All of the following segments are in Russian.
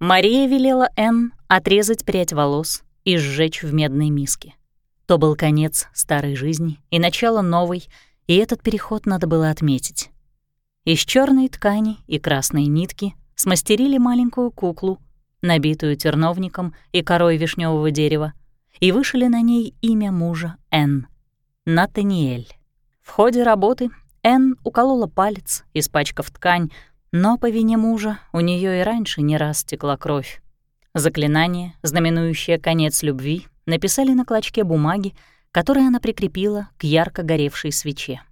Мария велела Энн отрезать прядь волос и сжечь в медной миске. То был конец старой жизни и начало новой, и этот переход надо было отметить. Из черной ткани и красной нитки смастерили маленькую куклу, набитую терновником и корой вишневого дерева, и вышили на ней имя мужа Н. Натаниэль. В ходе работы Н уколола палец, испачкав ткань, но по вине мужа у нее и раньше не раз текла кровь. Заклинание, знаменующее конец любви, написали на клочке бумаги, который она прикрепила к ярко горевшей свече.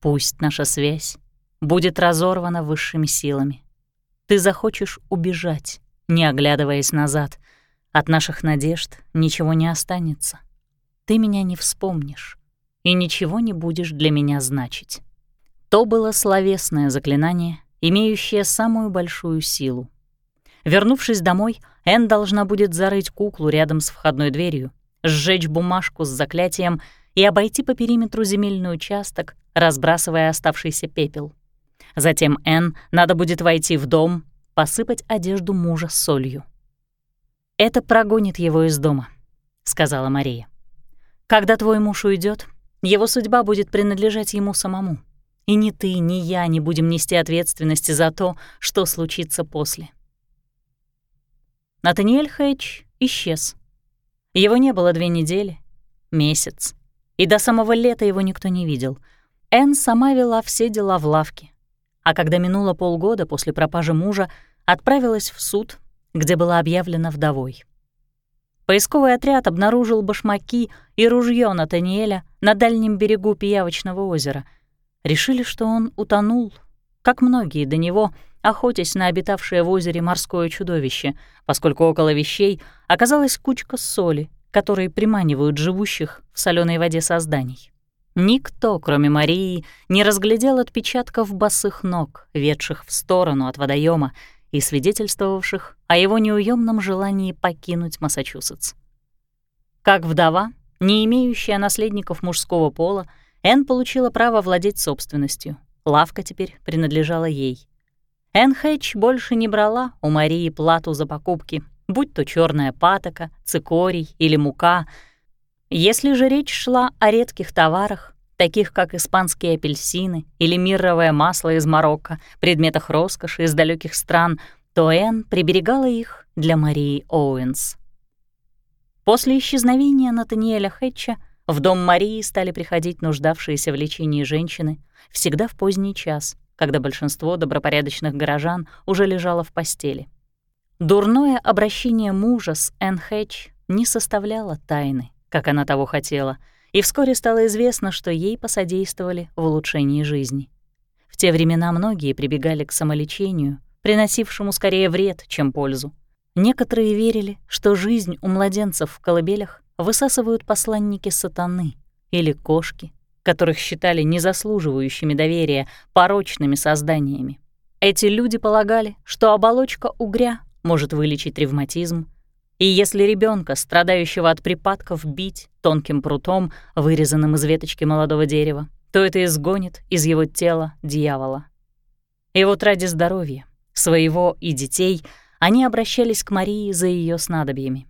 «Пусть наша связь будет разорвана высшими силами. Ты захочешь убежать, не оглядываясь назад. От наших надежд ничего не останется. Ты меня не вспомнишь и ничего не будешь для меня значить». То было словесное заклинание, имеющее самую большую силу. Вернувшись домой, Энн должна будет зарыть куклу рядом с входной дверью, сжечь бумажку с заклятием и обойти по периметру земельный участок, разбрасывая оставшийся пепел. Затем Энн надо будет войти в дом, посыпать одежду мужа солью. «Это прогонит его из дома», — сказала Мария. «Когда твой муж уйдет, его судьба будет принадлежать ему самому. И ни ты, ни я не будем нести ответственности за то, что случится после. Натаниэль Хэтч исчез. Его не было две недели, месяц, и до самого лета его никто не видел. Энн сама вела все дела в лавке, а когда минуло полгода после пропажи мужа, отправилась в суд, где была объявлена вдовой. Поисковый отряд обнаружил башмаки и ружье Натаниэля на дальнем берегу Пиявочного озера. Решили, что он утонул, как многие до него — охотясь на обитавшее в озере морское чудовище, поскольку около вещей оказалась кучка соли, которые приманивают живущих в соленой воде созданий. Никто, кроме Марии, не разглядел отпечатков босых ног, ведших в сторону от водоема и свидетельствовавших о его неуемном желании покинуть Массачусетс. Как вдова, не имеющая наследников мужского пола, Энн получила право владеть собственностью. Лавка теперь принадлежала ей. Энн Хэтч больше не брала у Марии плату за покупки, будь то черная патока, цикорий или мука. Если же речь шла о редких товарах, таких как испанские апельсины или мирровое масло из Марокко, предметах роскоши из далеких стран, то Энн приберегала их для Марии Оуэнс. После исчезновения Натаниэля Хэтча в дом Марии стали приходить нуждавшиеся в лечении женщины, всегда в поздний час — когда большинство добропорядочных горожан уже лежало в постели. Дурное обращение мужа с Энн Хэтч не составляло тайны, как она того хотела, и вскоре стало известно, что ей посодействовали в улучшении жизни. В те времена многие прибегали к самолечению, приносившему скорее вред, чем пользу. Некоторые верили, что жизнь у младенцев в колыбелях высасывают посланники сатаны или кошки, которых считали незаслуживающими доверия, порочными созданиями. Эти люди полагали, что оболочка угря может вылечить ревматизм, и если ребенка, страдающего от припадков, бить тонким прутом, вырезанным из веточки молодого дерева, то это изгонит из его тела дьявола. И вот ради здоровья, своего и детей, они обращались к Марии за ее снадобьями.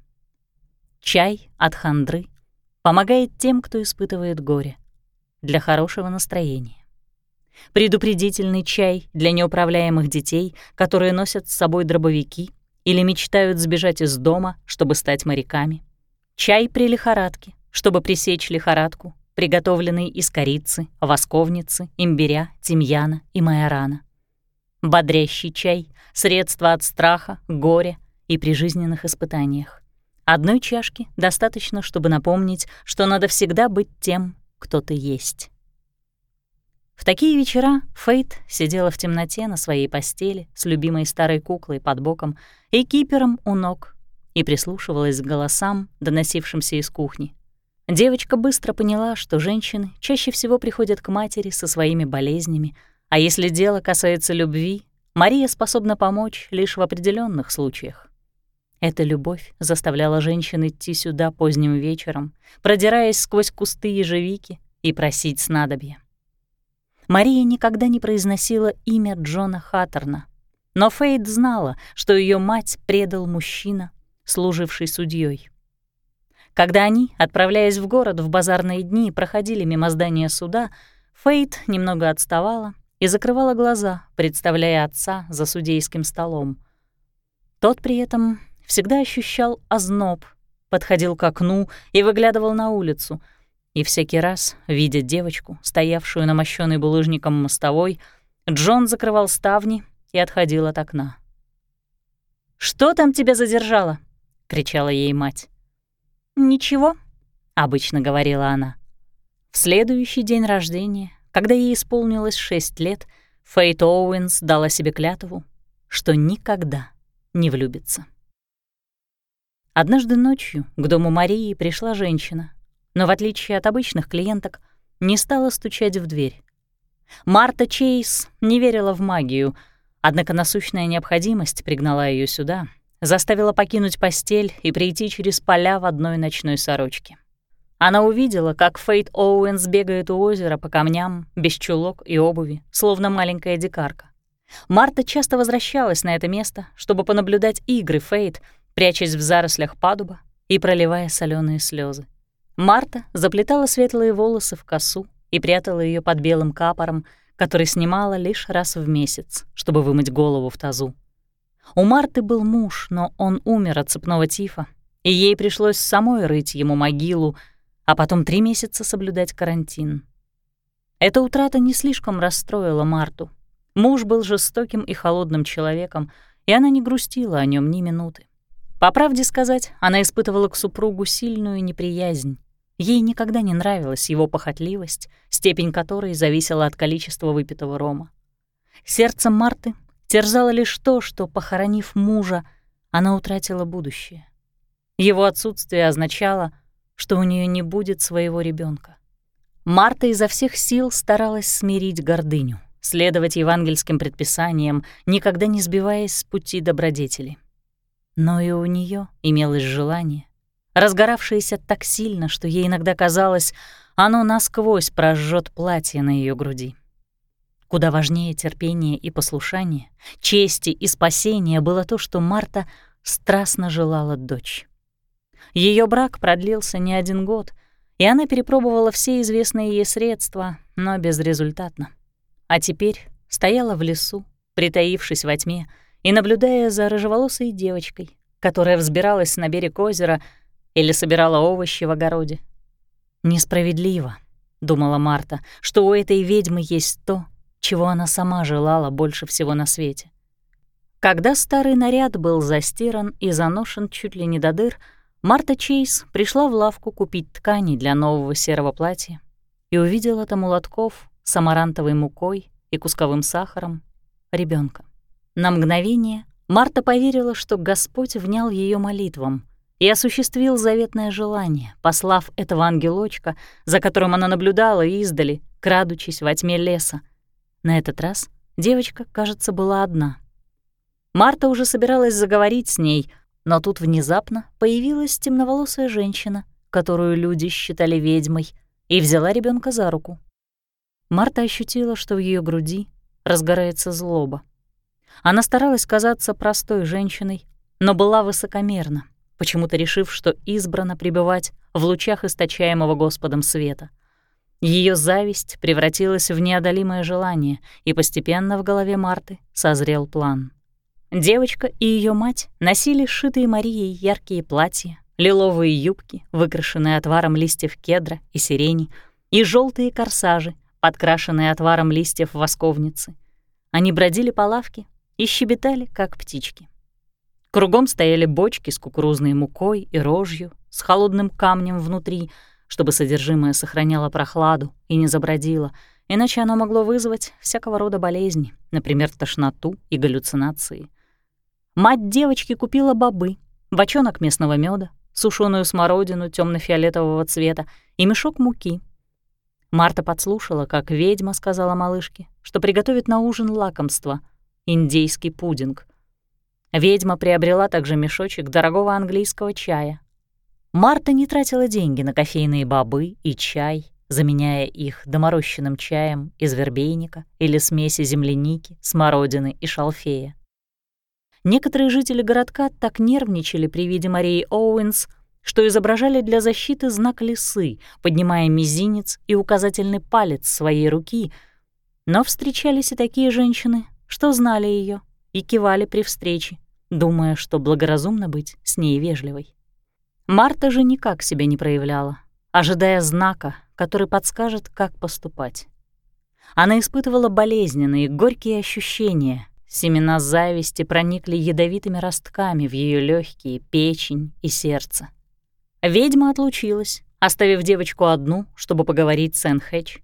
Чай от хандры помогает тем, кто испытывает горе для хорошего настроения. Предупредительный чай для неуправляемых детей, которые носят с собой дробовики или мечтают сбежать из дома, чтобы стать моряками. Чай при лихорадке, чтобы пресечь лихорадку, приготовленный из корицы, восковницы, имбиря, тимьяна и майорана. Бодрящий чай — средство от страха, горя и прижизненных испытаниях. Одной чашки достаточно, чтобы напомнить, что надо всегда быть тем, кто-то есть. В такие вечера Фейт сидела в темноте на своей постели с любимой старой куклой под боком и кипером у ног и прислушивалась к голосам, доносившимся из кухни. Девочка быстро поняла, что женщины чаще всего приходят к матери со своими болезнями, а если дело касается любви, Мария способна помочь лишь в определенных случаях. Эта любовь заставляла женщин идти сюда поздним вечером, продираясь сквозь кусты ежевики и просить снадобья. Мария никогда не произносила имя Джона Хаттерна, Но Фейд знала, что ее мать предал мужчина, служивший судьей. Когда они, отправляясь в город в базарные дни, проходили мимо здания суда, Фейт немного отставала и закрывала глаза, представляя отца за судейским столом. Тот при этом всегда ощущал озноб, подходил к окну и выглядывал на улицу, и всякий раз, видя девочку, стоявшую на мощенной булыжником мостовой, Джон закрывал ставни и отходил от окна. «Что там тебя задержало?» — кричала ей мать. «Ничего», — обычно говорила она. В следующий день рождения, когда ей исполнилось шесть лет, Фейт Оуэнс дала себе клятву, что никогда не влюбится. Однажды ночью к дому Марии пришла женщина, но в отличие от обычных клиенток, не стала стучать в дверь. Марта Чейз не верила в магию, однако насущная необходимость пригнала ее сюда — заставила покинуть постель и прийти через поля в одной ночной сорочке. Она увидела, как Фейт Оуэнс бегает у озера по камням, без чулок и обуви, словно маленькая дикарка. Марта часто возвращалась на это место, чтобы понаблюдать игры Фейт, прячась в зарослях падуба и проливая соленые слезы. Марта заплетала светлые волосы в косу и прятала ее под белым капором, который снимала лишь раз в месяц, чтобы вымыть голову в тазу. У Марты был муж, но он умер от цепного тифа, и ей пришлось самой рыть ему могилу, а потом три месяца соблюдать карантин. Эта утрата не слишком расстроила Марту. Муж был жестоким и холодным человеком, и она не грустила о нем ни минуты. По правде сказать, она испытывала к супругу сильную неприязнь. Ей никогда не нравилась его похотливость, степень которой зависела от количества выпитого рома. Сердце Марты терзало лишь то, что, похоронив мужа, она утратила будущее. Его отсутствие означало, что у нее не будет своего ребенка. Марта изо всех сил старалась смирить гордыню, следовать евангельским предписаниям, никогда не сбиваясь с пути добродетели. Но и у нее имелось желание, разгоравшееся так сильно, что ей иногда казалось, оно насквозь прожжет платье на ее груди. Куда важнее терпения и послушания, чести и спасения было то, что Марта страстно желала дочь. Ее брак продлился не один год, и она перепробовала все известные ей средства, но безрезультатно. А теперь стояла в лесу, притаившись во тьме, и наблюдая за рыжеволосой девочкой, которая взбиралась на берег озера или собирала овощи в огороде. «Несправедливо», — думала Марта, — «что у этой ведьмы есть то, чего она сама желала больше всего на свете. Когда старый наряд был застиран и заношен чуть ли не до дыр, Марта Чейз пришла в лавку купить ткани для нового серого платья и увидела там у лотков с амарантовой мукой и кусковым сахаром ребенка. На мгновение Марта поверила, что Господь внял ее молитвам и осуществил заветное желание, послав этого ангелочка, за которым она наблюдала издали, крадучись во тьме леса, на этот раз девочка, кажется, была одна. Марта уже собиралась заговорить с ней, но тут внезапно появилась темноволосая женщина, которую люди считали ведьмой, и взяла ребенка за руку. Марта ощутила, что в ее груди разгорается злоба. Она старалась казаться простой женщиной, но была высокомерна, почему-то решив, что избрана пребывать в лучах источаемого Господом света — ее зависть превратилась в неодолимое желание, и постепенно в голове Марты созрел план. Девочка и ее мать носили сшитые Марией яркие платья, лиловые юбки, выкрашенные отваром листьев кедра и сирени, и желтые корсажи, подкрашенные отваром листьев восковницы. Они бродили по лавке и щебетали, как птички. Кругом стояли бочки с кукурузной мукой и рожью, с холодным камнем внутри — чтобы содержимое сохраняло прохладу и не забродило, иначе оно могло вызвать всякого рода болезни, например, тошноту и галлюцинации. Мать девочки купила бобы, бочонок местного меда, сушеную смородину темно фиолетового цвета и мешок муки. Марта подслушала, как ведьма сказала малышке, что приготовит на ужин лакомство — индейский пудинг. Ведьма приобрела также мешочек дорогого английского чая, Марта не тратила деньги на кофейные бобы и чай, заменяя их доморощенным чаем из вербейника или смеси земляники, смородины и шалфея. Некоторые жители городка так нервничали при виде Марии Оуэнс, что изображали для защиты знак лисы, поднимая мизинец и указательный палец своей руки, но встречались и такие женщины, что знали ее и кивали при встрече, думая, что благоразумно быть с ней вежливой. Марта же никак себя не проявляла, ожидая знака, который подскажет, как поступать. Она испытывала болезненные, горькие ощущения. Семена зависти проникли ядовитыми ростками в ее легкие, печень и сердце. Ведьма отлучилась, оставив девочку одну, чтобы поговорить с Энн Хэтч.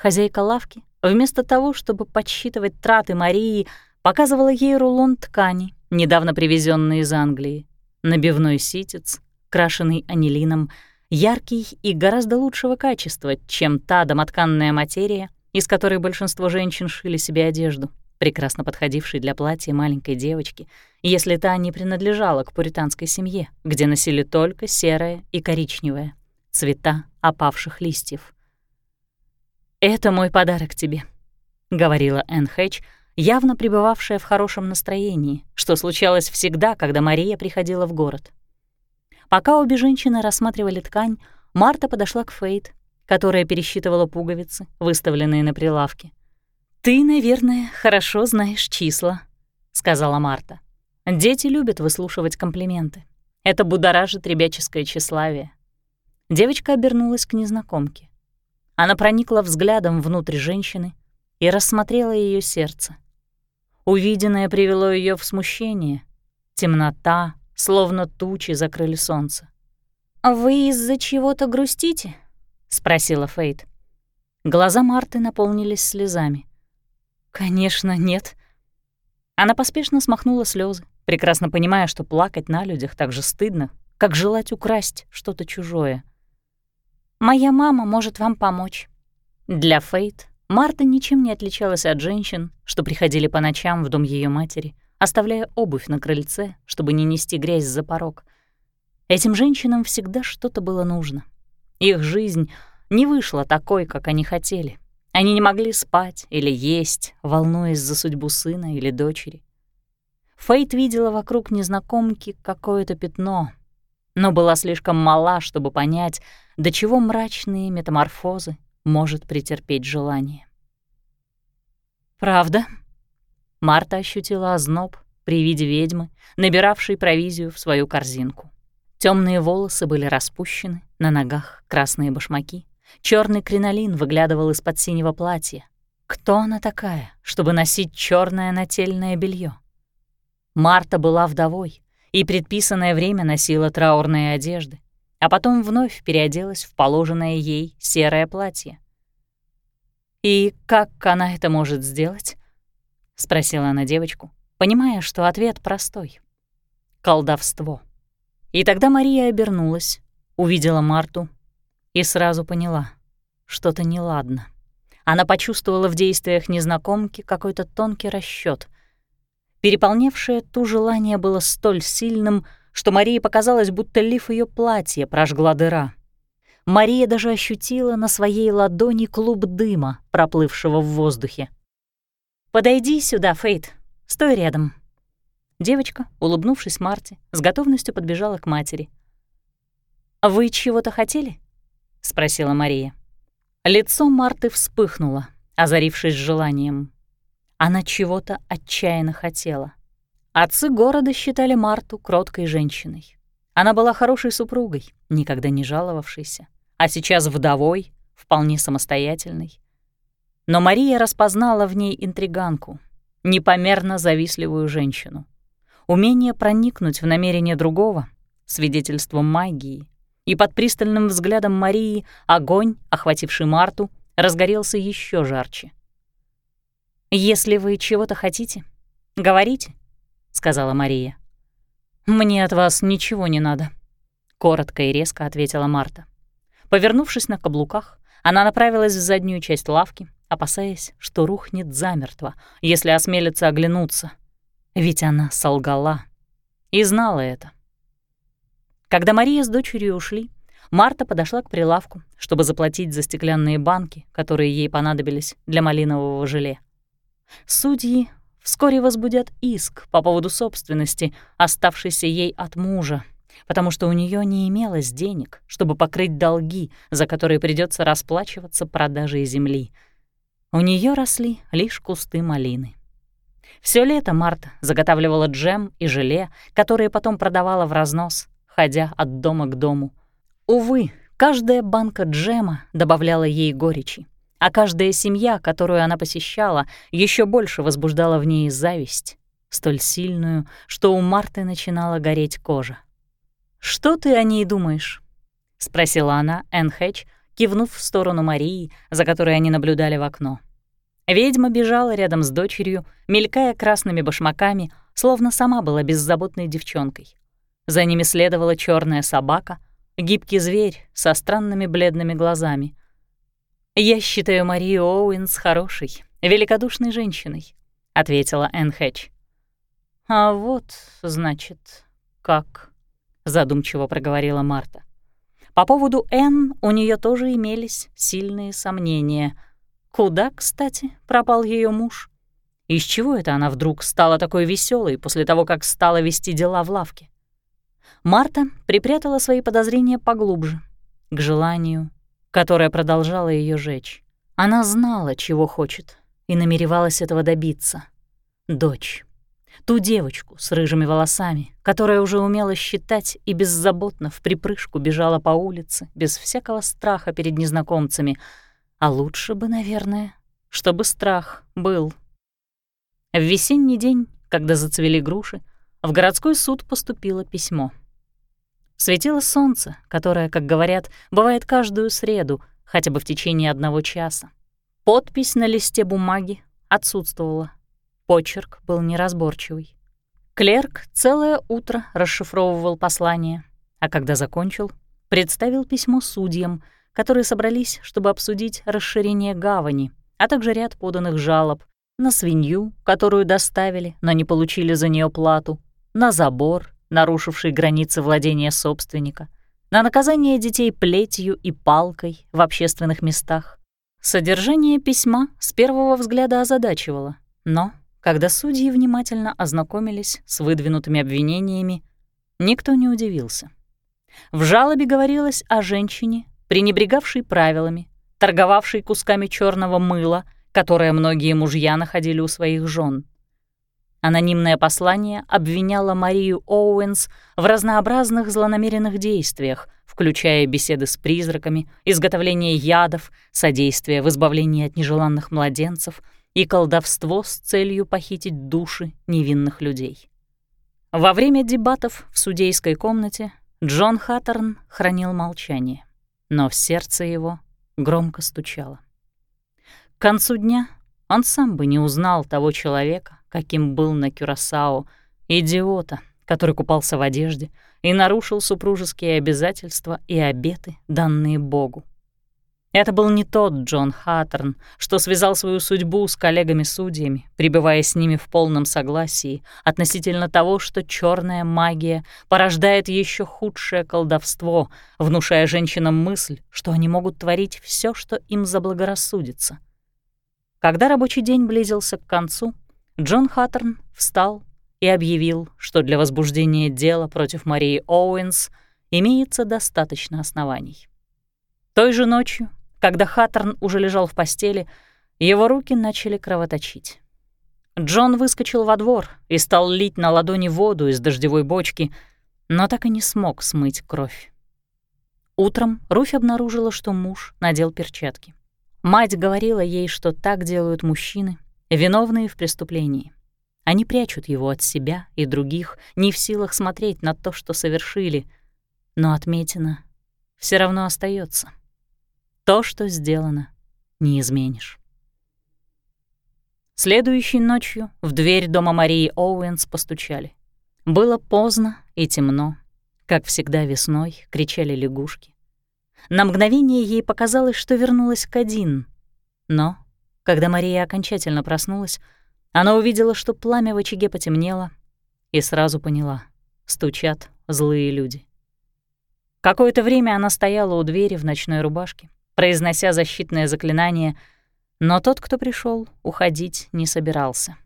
Хозяйка лавки, вместо того, чтобы подсчитывать траты Марии, показывала ей рулон ткани, недавно привезенный из Англии, набивной ситец, крашеный анилином, яркий и гораздо лучшего качества, чем та домотканная материя, из которой большинство женщин шили себе одежду, прекрасно подходившей для платья маленькой девочки, если та не принадлежала к пуританской семье, где носили только серое и коричневое, цвета опавших листьев. «Это мой подарок тебе», — говорила Энн Хэтч, явно пребывавшая в хорошем настроении, что случалось всегда, когда Мария приходила в город. Пока обе женщины рассматривали ткань, Марта подошла к Фейт, которая пересчитывала пуговицы, выставленные на прилавке. «Ты, наверное, хорошо знаешь числа», — сказала Марта. «Дети любят выслушивать комплименты. Это будоражит ребяческое тщеславие». Девочка обернулась к незнакомке. Она проникла взглядом внутрь женщины и рассмотрела ее сердце. Увиденное привело ее в смущение. Темнота, словно тучи закрыли солнце. «Вы из-за чего-то грустите?» — спросила Фейт. Глаза Марты наполнились слезами. «Конечно, нет». Она поспешно смахнула слезы, прекрасно понимая, что плакать на людях так же стыдно, как желать украсть что-то чужое. «Моя мама может вам помочь». Для Фейт Марта ничем не отличалась от женщин, что приходили по ночам в дом ее матери, оставляя обувь на крыльце, чтобы не нести грязь за порог. Этим женщинам всегда что-то было нужно — их жизнь не вышла такой, как они хотели. Они не могли спать или есть, волнуясь за судьбу сына или дочери. Фейт видела вокруг незнакомки какое-то пятно, но была слишком мала, чтобы понять, до чего мрачные метаморфозы может претерпеть желание. «Правда?» Марта ощутила озноб при виде ведьмы, набиравшей провизию в свою корзинку. Темные волосы были распущены, на ногах красные башмаки. Черный кринолин выглядывал из-под синего платья. Кто она такая, чтобы носить черное нательное белье? Марта была вдовой и предписанное время носила траурные одежды, а потом вновь переоделась в положенное ей серое платье. «И как она это может сделать?» — спросила она девочку, понимая, что ответ простой. «Колдовство». И тогда Мария обернулась, увидела Марту и сразу поняла — что-то неладно. Она почувствовала в действиях незнакомки какой-то тонкий расчёт. Переполневшее ту желание было столь сильным, что Марии показалось, будто лиф ее платья прожгла дыра. Мария даже ощутила на своей ладони клуб дыма, проплывшего в воздухе. «Подойди сюда, Фейт, стой рядом», Девочка, улыбнувшись Марте, с готовностью подбежала к матери. «Вы чего-то хотели?» — спросила Мария. Лицо Марты вспыхнуло, озарившись желанием. Она чего-то отчаянно хотела. Отцы города считали Марту кроткой женщиной. Она была хорошей супругой, никогда не жаловавшейся, а сейчас вдовой, вполне самостоятельной. Но Мария распознала в ней интриганку, непомерно завистливую женщину. Умение проникнуть в намерение другого — свидетельство магии. И под пристальным взглядом Марии огонь, охвативший Марту, разгорелся еще жарче. «Если вы чего-то хотите, говорите», — сказала Мария. «Мне от вас ничего не надо», — коротко и резко ответила Марта. Повернувшись на каблуках, она направилась в заднюю часть лавки, опасаясь, что рухнет замертво, если осмелится оглянуться — ведь она солгала. И знала это. Когда Мария с дочерью ушли, Марта подошла к прилавку, чтобы заплатить за стеклянные банки, которые ей понадобились для малинового желе. Судьи вскоре возбудят иск по поводу собственности, оставшейся ей от мужа, потому что у нее не имелось денег, чтобы покрыть долги, за которые придется расплачиваться продажей земли. У нее росли лишь кусты малины. Все лето Марта заготавливала джем и желе, которые потом продавала в разнос, ходя от дома к дому. Увы, каждая банка джема добавляла ей горечи, а каждая семья, которую она посещала, еще больше возбуждала в ней зависть, столь сильную, что у Марты начинала гореть кожа. «Что ты о ней думаешь?» — спросила она Энн Хэтч, кивнув в сторону Марии, за которой они наблюдали в окно. Ведьма бежала рядом с дочерью, мелькая красными башмаками, словно сама была беззаботной девчонкой. За ними следовала черная собака, гибкий зверь со странными бледными глазами. «Я считаю Марию Оуэнс хорошей, великодушной женщиной», — ответила Энн Хэтч. «А вот, значит, как?» — задумчиво проговорила Марта. По поводу Энн у нее тоже имелись сильные сомнения — Куда, кстати, пропал ее муж? Из чего это она вдруг стала такой веселой после того, как стала вести дела в лавке? Марта припрятала свои подозрения поглубже, к желанию, которое продолжало ее жечь. Она знала, чего хочет, и намеревалась этого добиться. Дочь. Ту девочку с рыжими волосами, которая уже умела считать и беззаботно в припрыжку бежала по улице, без всякого страха перед незнакомцами — а лучше бы, наверное, чтобы страх был. В весенний день, когда зацвели груши, в городской суд поступило письмо. Светило солнце, которое, как говорят, бывает каждую среду, хотя бы в течение одного часа. Подпись на листе бумаги отсутствовала. Почерк был неразборчивый. Клерк целое утро расшифровывал послание, а когда закончил, представил письмо судьям — которые собрались, чтобы обсудить расширение гавани, а также ряд поданных жалоб на свинью, которую доставили, но не получили за нее плату, на забор, нарушивший границы владения собственника, на наказание детей плетью и палкой в общественных местах. Содержание письма с первого взгляда озадачивало, но, когда судьи внимательно ознакомились с выдвинутыми обвинениями, никто не удивился. В жалобе говорилось о женщине, пренебрегавший правилами, торговавший кусками черного мыла, которое многие мужья находили у своих жен. Анонимное послание обвиняло Марию Оуэнс в разнообразных злонамеренных действиях, включая беседы с призраками, изготовление ядов, содействие в избавлении от нежеланных младенцев и колдовство с целью похитить души невинных людей. Во время дебатов в судейской комнате Джон Хаттерн хранил молчание но в сердце его громко стучало. К концу дня он сам бы не узнал того человека, каким был на Кюрасао, идиота, который купался в одежде и нарушил супружеские обязательства и обеты, данные Богу. Это был не тот Джон Хаттерн, что связал свою судьбу с коллегами-судьями, пребывая с ними в полном согласии относительно того, что черная магия порождает еще худшее колдовство, внушая женщинам мысль, что они могут творить все, что им заблагорассудится. Когда рабочий день близился к концу, Джон Хаттерн встал и объявил, что для возбуждения дела против Марии Оуэнс имеется достаточно оснований. Той же ночью когда Хаттерн уже лежал в постели, его руки начали кровоточить. Джон выскочил во двор и стал лить на ладони воду из дождевой бочки, но так и не смог смыть кровь. Утром Руфь обнаружила, что муж надел перчатки. Мать говорила ей, что так делают мужчины, виновные в преступлении. Они прячут его от себя и других, не в силах смотреть на то, что совершили, но отметина все равно остается. То, что сделано, не изменишь. Следующей ночью в дверь дома Марии Оуэнс постучали. Было поздно и темно. Как всегда весной кричали лягушки. На мгновение ей показалось, что вернулась к один. Но, когда Мария окончательно проснулась, она увидела, что пламя в очаге потемнело, и сразу поняла — стучат злые люди. Какое-то время она стояла у двери в ночной рубашке, произнося защитное заклинание, но тот, кто пришел, уходить не собирался.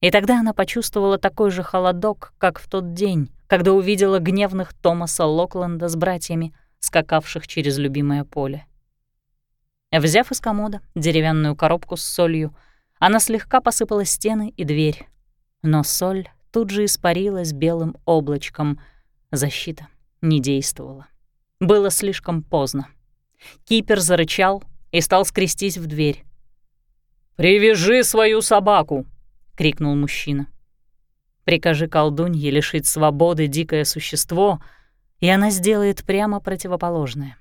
И тогда она почувствовала такой же холодок, как в тот день, когда увидела гневных Томаса Локленда с братьями, скакавших через любимое поле. Взяв из комода деревянную коробку с солью, она слегка посыпала стены и дверь. Но соль тут же испарилась белым облачком. Защита не действовала. Было слишком поздно. Кипер зарычал и стал скрестись в дверь. «Привяжи свою собаку!» — крикнул мужчина. «Прикажи колдунье лишить свободы дикое существо, и она сделает прямо противоположное».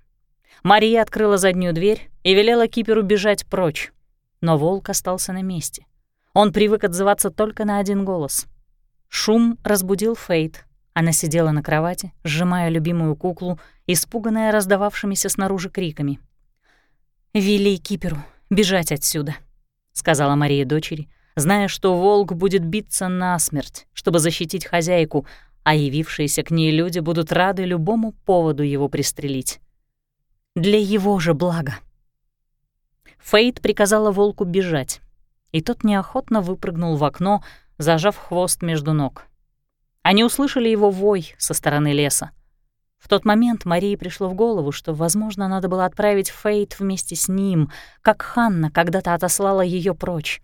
Мария открыла заднюю дверь и велела Киперу бежать прочь. Но волк остался на месте. Он привык отзываться только на один голос. Шум разбудил Фейт. Она сидела на кровати, сжимая любимую куклу, испуганная раздававшимися снаружи криками. «Вели Киперу бежать отсюда», — сказала Мария дочери, зная, что волк будет биться насмерть, чтобы защитить хозяйку, а явившиеся к ней люди будут рады любому поводу его пристрелить. Для его же блага. Фейт приказала волку бежать, и тот неохотно выпрыгнул в окно, зажав хвост между ног. Они услышали его вой со стороны леса. В тот момент Марии пришло в голову, что, возможно, надо было отправить Фейт вместе с ним, как Ханна когда-то отослала ее прочь.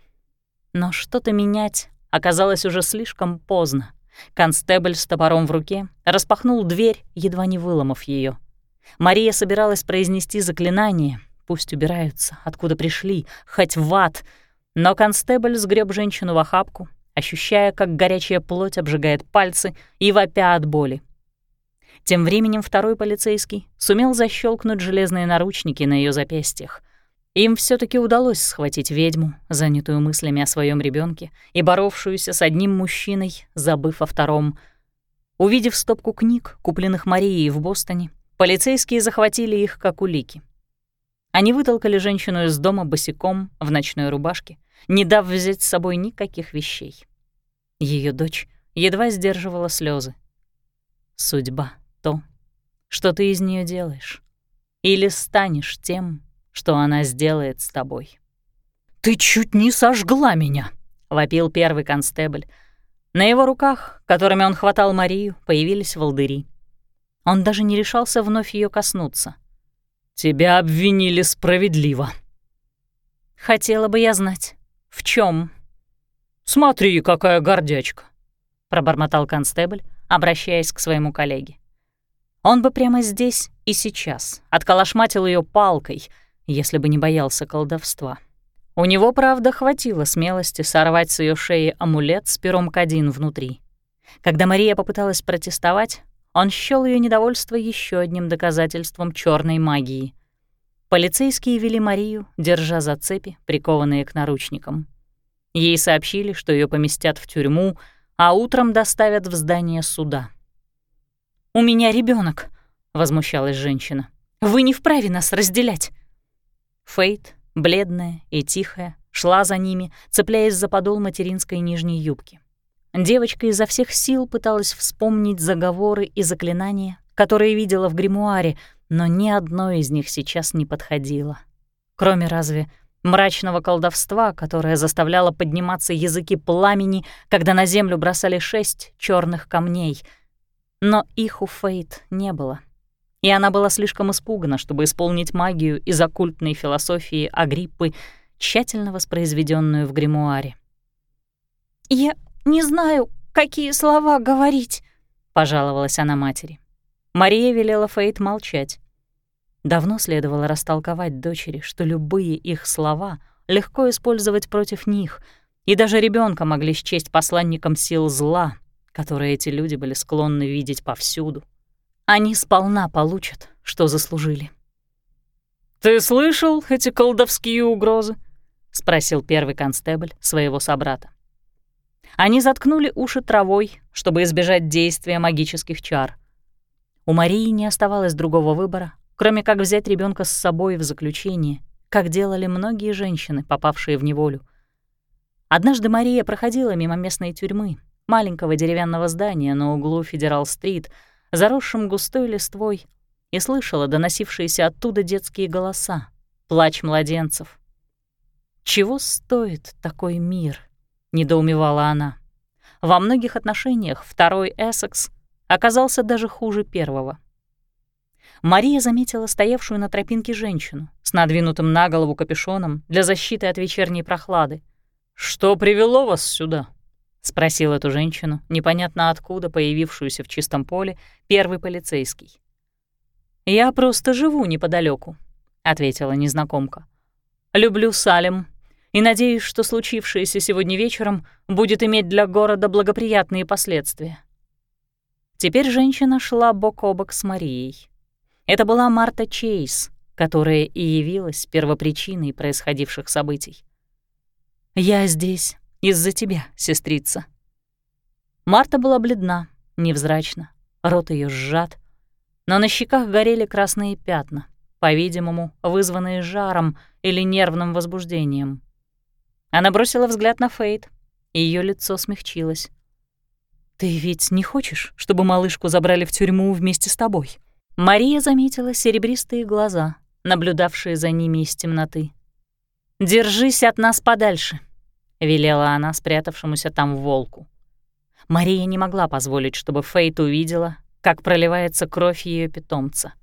Но что-то менять оказалось уже слишком поздно. Констебль с топором в руке распахнул дверь, едва не выломав ее. Мария собиралась произнести заклинание, пусть убираются, откуда пришли, хоть в ад, но констебль сгреб женщину в охапку, ощущая, как горячая плоть обжигает пальцы и вопя от боли. Тем временем второй полицейский сумел защелкнуть железные наручники на ее запястьях. Им все таки удалось схватить ведьму, занятую мыслями о своем ребенке и боровшуюся с одним мужчиной, забыв о втором. Увидев стопку книг, купленных Марией в Бостоне, Полицейские захватили их как улики. Они вытолкали женщину из дома босиком в ночной рубашке, не дав взять с собой никаких вещей. Ее дочь едва сдерживала слезы. Судьба — то, что ты из нее делаешь. Или станешь тем, что она сделает с тобой. «Ты чуть не сожгла меня!» — вопил первый констебль. На его руках, которыми он хватал Марию, появились волдыри. Он даже не решался вновь ее коснуться. «Тебя обвинили справедливо». «Хотела бы я знать, в чем. «Смотри, какая гордячка», — пробормотал констебль, обращаясь к своему коллеге. Он бы прямо здесь и сейчас отколошматил ее палкой, если бы не боялся колдовства. У него, правда, хватило смелости сорвать с ее шеи амулет с пером Кадин внутри. Когда Мария попыталась протестовать, он счёл ее недовольство еще одним доказательством черной магии. Полицейские вели Марию, держа за цепи, прикованные к наручникам. Ей сообщили, что ее поместят в тюрьму, а утром доставят в здание суда. «У меня ребенок, возмущалась женщина. «Вы не вправе нас разделять!» Фейт, бледная и тихая, шла за ними, цепляясь за подол материнской нижней юбки. Девочка изо всех сил пыталась вспомнить заговоры и заклинания, которые видела в гримуаре, но ни одно из них сейчас не подходило. Кроме разве мрачного колдовства, которое заставляло подниматься языки пламени, когда на землю бросали шесть черных камней. Но их у Фейт не было. И она была слишком испугана, чтобы исполнить магию из оккультной философии Агриппы, тщательно воспроизведенную в гримуаре. «Я «Не знаю, какие слова говорить», — пожаловалась она матери. Мария велела Фейт молчать. Давно следовало растолковать дочери, что любые их слова легко использовать против них, и даже ребенка могли счесть посланником сил зла, которые эти люди были склонны видеть повсюду. Они сполна получат, что заслужили. «Ты слышал эти колдовские угрозы?» — спросил первый констебль своего собрата. Они заткнули уши травой, чтобы избежать действия магических чар. У Марии не оставалось другого выбора, кроме как взять ребенка с собой в заключение, как делали многие женщины, попавшие в неволю. Однажды Мария проходила мимо местной тюрьмы, маленького деревянного здания на углу Федерал-стрит, заросшим густой листвой, и слышала доносившиеся оттуда детские голоса, плач младенцев. Чего стоит такой мир, — недоумевала она. Во многих отношениях второй Эссекс оказался даже хуже первого. Мария заметила стоявшую на тропинке женщину с надвинутым на голову капюшоном для защиты от вечерней прохлады. «Что привело вас сюда?» — спросил эту женщину, непонятно откуда появившуюся в чистом поле, первый полицейский. «Я просто живу неподалеку, ответила незнакомка. «Люблю Салем и надеюсь, что случившееся сегодня вечером будет иметь для города благоприятные последствия». Теперь женщина шла бок о бок с Марией. Это была Марта Чейз, которая и явилась первопричиной происходивших событий. «Я здесь из-за тебя, сестрица». Марта была бледна, невзрачна, рот ее сжат, но на щеках горели красные пятна, по-видимому, вызванные жаром или нервным возбуждением. Она бросила взгляд на Фейт, и ее лицо смягчилось. «Ты ведь не хочешь, чтобы малышку забрали в тюрьму вместе с тобой?» Мария заметила серебристые глаза, наблюдавшие за ними из темноты. «Держись от нас подальше», — велела она спрятавшемуся там волку. Мария не могла позволить, чтобы Фейт увидела, как проливается кровь ее питомца.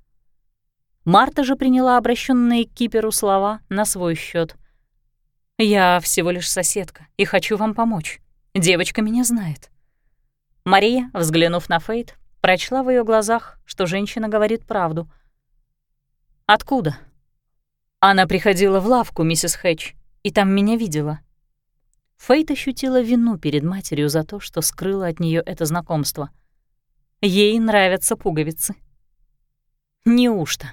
Марта же приняла обращенные к Киперу слова на свой счет. «Я всего лишь соседка и хочу вам помочь. Девочка меня знает». Мария, взглянув на Фейт, Прочла в ее глазах, что женщина говорит правду. «Откуда?» «Она приходила в лавку, миссис Хэтч, и там меня видела». Фейт ощутила вину перед матерью за то, что скрыла от нее это знакомство. Ей нравятся пуговицы. Неужто?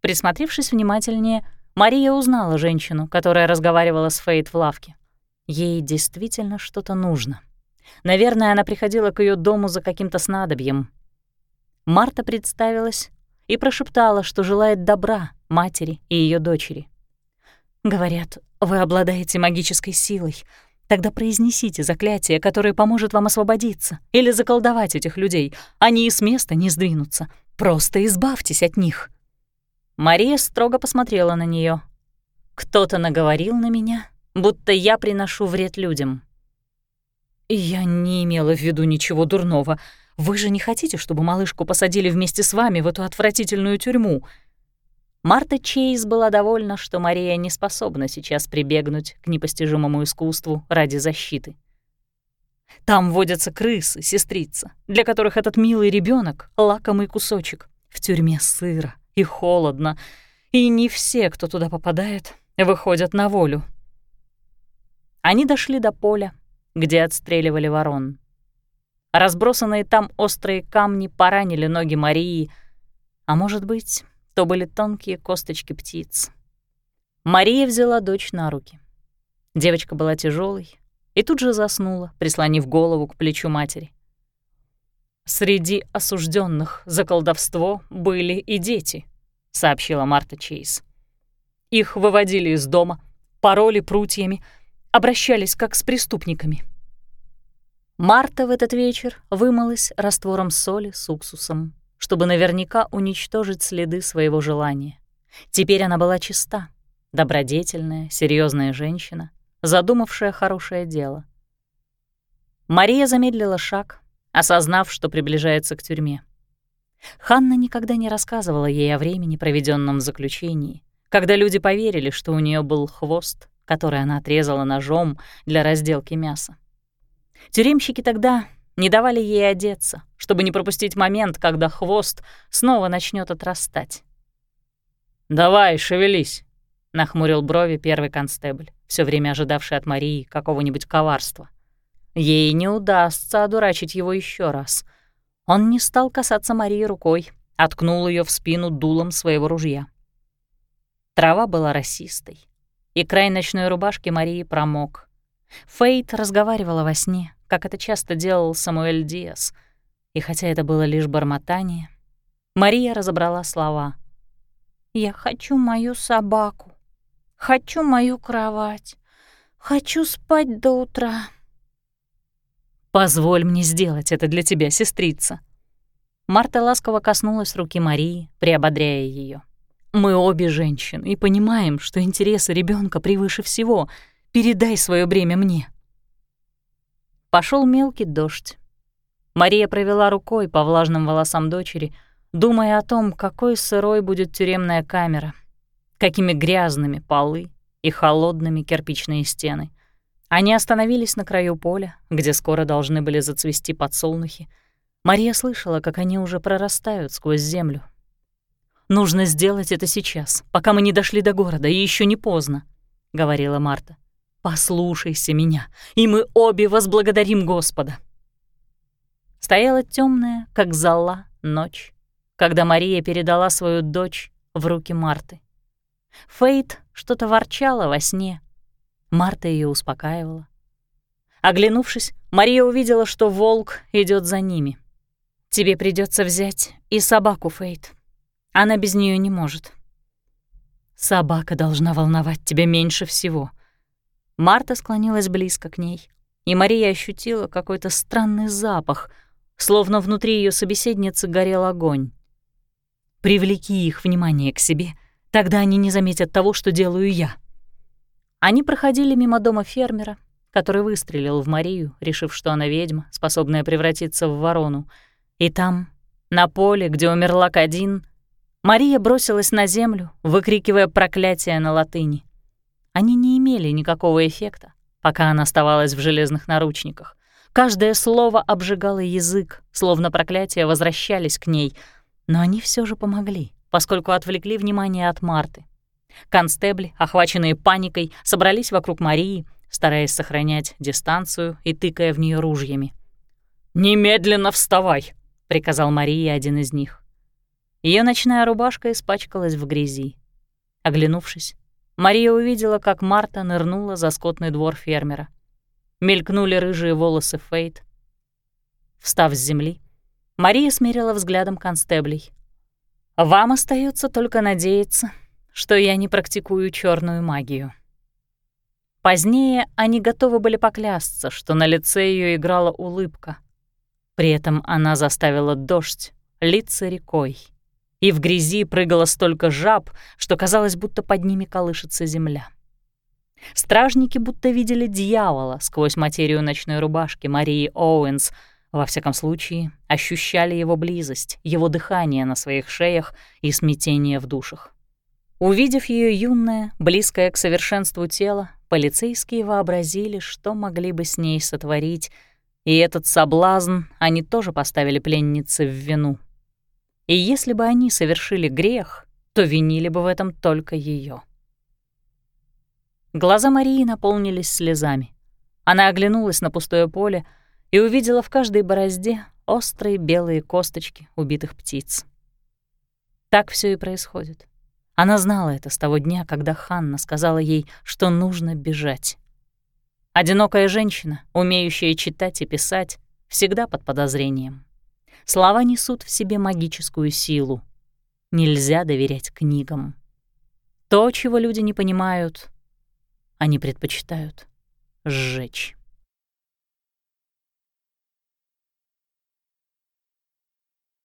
Присмотревшись внимательнее, Мария узнала женщину, которая разговаривала с Фейт в лавке. Ей действительно что-то нужно. Наверное, она приходила к ее дому за каким-то снадобьем. Марта представилась и прошептала, что желает добра матери и ее дочери. «Говорят, вы обладаете магической силой. Тогда произнесите заклятие, которое поможет вам освободиться, или заколдовать этих людей. Они и с места не сдвинутся. Просто избавьтесь от них». Мария строго посмотрела на нее. «Кто-то наговорил на меня, будто я приношу вред людям. «Я не имела в виду ничего дурного. Вы же не хотите, чтобы малышку посадили вместе с вами в эту отвратительную тюрьму?» Марта Чейз была довольна, что Мария не способна сейчас прибегнуть к непостижимому искусству ради защиты. «Там водятся крысы, сестрица, для которых этот милый ребенок лакомый кусочек. В тюрьме сыро и холодно, и не все, кто туда попадает, выходят на волю». Они дошли до поля, где отстреливали ворон. Разбросанные там острые камни поранили ноги Марии, а может быть, то были тонкие косточки птиц. Мария взяла дочь на руки. Девочка была тяжелой и тут же заснула, прислонив голову к плечу матери. «Среди осужденных за колдовство были и дети», — сообщила Марта Чейз. «Их выводили из дома, пароли прутьями — обращались как с преступниками. Марта в этот вечер вымылась раствором соли с уксусом, чтобы наверняка уничтожить следы своего желания. Теперь она была чиста, добродетельная, серьезная женщина, задумавшая хорошее дело. Мария замедлила шаг, осознав, что приближается к тюрьме. Ханна никогда не рассказывала ей о времени, проведенном в заключении, когда люди поверили, что у нее был хвост, который она отрезала ножом для разделки мяса. Тюремщики тогда не давали ей одеться, чтобы не пропустить момент, когда хвост снова начнет отрастать. «Давай, шевелись», — нахмурил брови первый констебль, все время ожидавший от Марии какого-нибудь коварства. Ей не удастся одурачить его еще раз. Он не стал касаться Марии рукой, откнул ее в спину дулом своего ружья. Трава была расистой, и край ночной рубашки Марии промок. Фейт разговаривала во сне, как это часто делал Самуэль Диас, и хотя это было лишь бормотание, Мария разобрала слова. «Я хочу мою собаку, хочу мою кровать, хочу спать до утра». «Позволь мне сделать это для тебя, сестрица». Марта ласково коснулась руки Марии, приободряя ее. Мы обе женщины и понимаем, что интересы ребенка превыше всего. Передай свое бремя мне. Пошел мелкий дождь. Мария провела рукой по влажным волосам дочери, думая о том, какой сырой будет тюремная камера, какими грязными полы и холодными кирпичные стены. Они остановились на краю поля, где скоро должны были зацвести подсолнухи. Мария слышала, как они уже прорастают сквозь землю. «Нужно сделать это сейчас, пока мы не дошли до города, и еще не поздно», — говорила Марта. «Послушайся меня, и мы обе возблагодарим Господа». Стояла темная, как зола, ночь, когда Мария передала свою дочь в руки Марты. Фейт что-то ворчала во сне. Марта ее успокаивала. Оглянувшись, Мария увидела, что волк идет за ними. «Тебе придется взять и собаку, Фейт. Она без нее не может». «Собака должна волновать тебя меньше всего». Марта склонилась близко к ней, и Мария ощутила какой-то странный запах, словно внутри ее собеседницы горел огонь. «Привлеки их внимание к себе», Тогда они не заметят того, что делаю я. Они проходили мимо дома фермера, который выстрелил в Марию, решив, что она ведьма, способная превратиться в ворону. И там, на поле, где умерла Кадин, Мария бросилась на землю, выкрикивая проклятие на латыни. Они не имели никакого эффекта, пока она оставалась в железных наручниках. Каждое слово обжигало язык, словно проклятия возвращались к ней, но они все же помогли поскольку отвлекли внимание от Марты. Констебли, охваченные паникой, собрались вокруг Марии, стараясь сохранять дистанцию и тыкая в нее ружьями. «Немедленно вставай!» — приказал Марии один из них. Ее ночная рубашка испачкалась в грязи. Оглянувшись, Мария увидела, как Марта нырнула за скотный двор фермера. Мелькнули рыжие волосы Фейт. Встав с земли, Мария смерила взглядом констеблей. Вам остается только надеяться, что я не практикую черную магию. Позднее они готовы были поклясться, что на лице ее играла улыбка. При этом она заставила дождь литься рекой, и в грязи прыгало столько жаб, что казалось, будто под ними колышется земля. Стражники будто видели дьявола сквозь материю ночной рубашки Марии Оуэнс — во всяком случае, ощущали его близость, его дыхание на своих шеях и смятение в душах. Увидев ее юное, близкое к совершенству тело, полицейские вообразили, что могли бы с ней сотворить, и этот соблазн они тоже поставили пленнице в вину. И если бы они совершили грех, то винили бы в этом только ее. Глаза Марии наполнились слезами. Она оглянулась на пустое поле, и увидела в каждой борозде острые белые косточки убитых птиц. Так все и происходит. Она знала это с того дня, когда Ханна сказала ей, что нужно бежать. Одинокая женщина, умеющая читать и писать, всегда под подозрением. Слова несут в себе магическую силу. Нельзя доверять книгам. То, чего люди не понимают, они предпочитают сжечь.